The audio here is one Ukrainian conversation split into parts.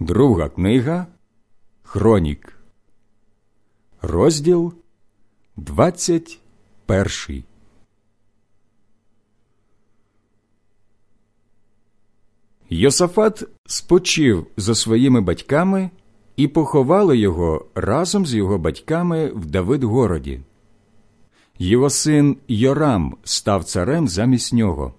Друга книга Хронік, розділ 21 Йосафат спочив за своїми батьками і поховали його разом з його батьками в Давидгороді. Його син Йорам став царем замість нього.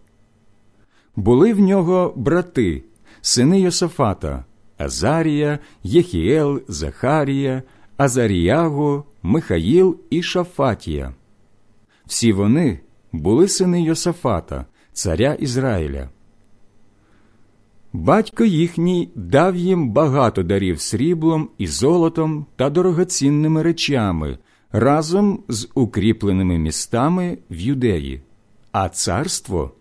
Були в нього брати, сини Йосафата, Азарія, Єхіел, Захарія, Азаріяго, Михаїл і Шафатія. Всі вони були сини Йосафата, царя Ізраїля. Батько їхній дав їм багато дарів сріблом і золотом та дорогоцінними речами разом з укріпленими містами в юдеї, а царство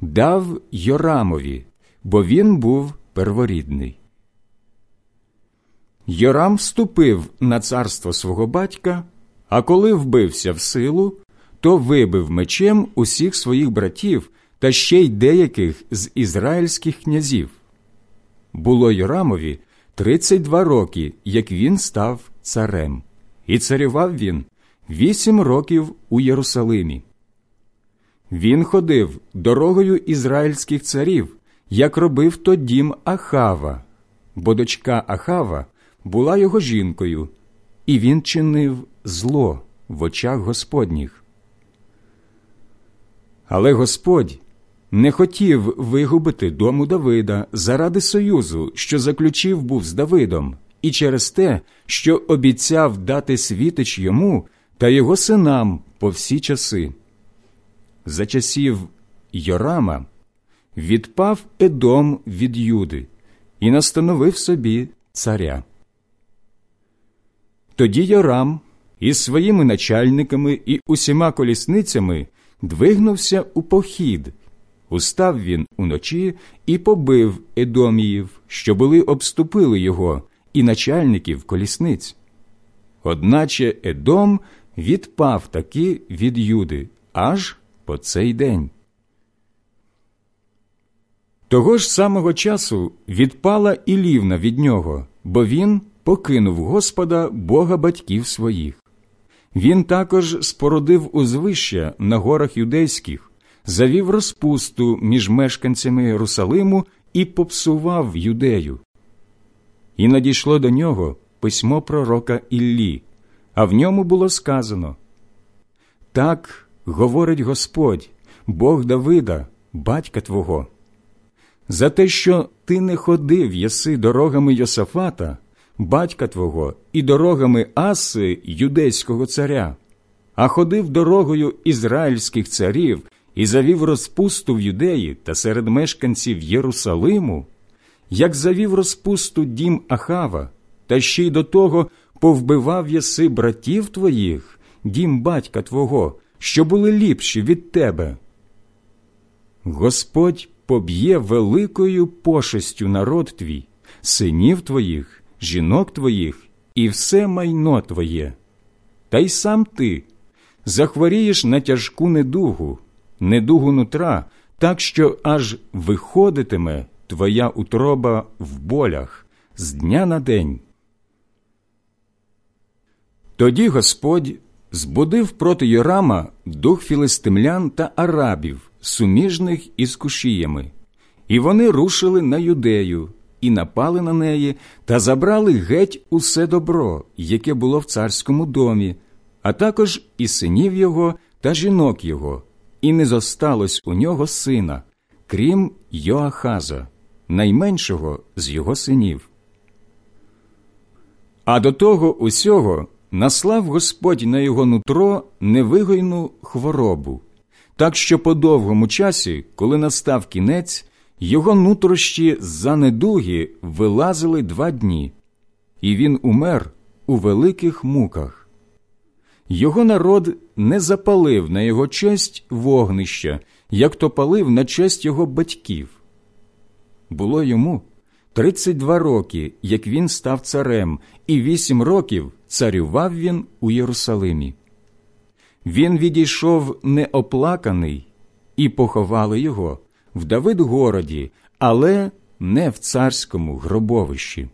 дав Йорамові, бо він був перворідний. Йорам вступив на царство свого батька, а коли вбився в силу, то вибив мечем усіх своїх братів та ще й деяких з ізраїльських князів. Було Йорамові 32 роки, як він став царем, і царював він вісім років у Єрусалимі. Він ходив дорогою ізраїльських царів, як робив то дім Ахава, бо дочка Ахава була його жінкою, і він чинив зло в очах Господніх. Але Господь не хотів вигубити дому Давида заради союзу, що заключив був з Давидом, і через те, що обіцяв дати світич йому та його синам по всі часи. За часів Йорама відпав Едом від Юди і настановив собі царя. Тоді Йорам із своїми начальниками і усіма колісницями двигнувся у похід. Устав він уночі і побив Едоміїв, що були обступили його, і начальників колісниць. Одначе Едом відпав таки від Юди аж по цей день. Того ж самого часу відпала і лівна від нього, бо він покинув Господа Бога батьків своїх. Він також спородив узвища на горах юдейських, завів розпусту між мешканцями Єрусалиму і попсував юдею. І надійшло до нього письмо пророка Іллі, а в ньому було сказано Так говорить Господь, Бог Давида, батька Твого. За те, що ти не ходив єси дорогами Йосафата, батька Твого, і дорогами Аси, юдейського царя, а ходив дорогою ізраїльських царів і завів розпусту в юдеї та серед мешканців Єрусалиму, як завів розпусту дім Ахава, та ще й до того повбивав єси братів твоїх, дім батька Твого, що були ліпші від тебе. Господь поб'є великою пошестю народ твій, синів твоїх, жінок твоїх і все майно твоє. Та й сам ти захворієш на тяжку недугу, недугу нутра, так що аж виходитиме твоя утроба в болях з дня на день. Тоді Господь збудив проти Йорама дух філистимлян та арабів, суміжних із кушіями, і вони рушили на юдею і напали на неї та забрали геть усе добро, яке було в царському домі, а також і синів його та жінок його, і не зосталось у нього сина, крім Йоахаза, найменшого з його синів. А до того усього наслав Господь на його нутро невигойну хворобу, так що по довгому часі, коли настав кінець, його нутрощі за недуги вилазили два дні, і він умер у великих муках. Його народ не запалив на його честь вогнища, як то палив на честь його батьків. Було йому 32 роки, як він став царем, і вісім років царював він у Єрусалимі. Він відійшов неоплаканий, і поховали його в Давидгороді, але не в царському гробовищі.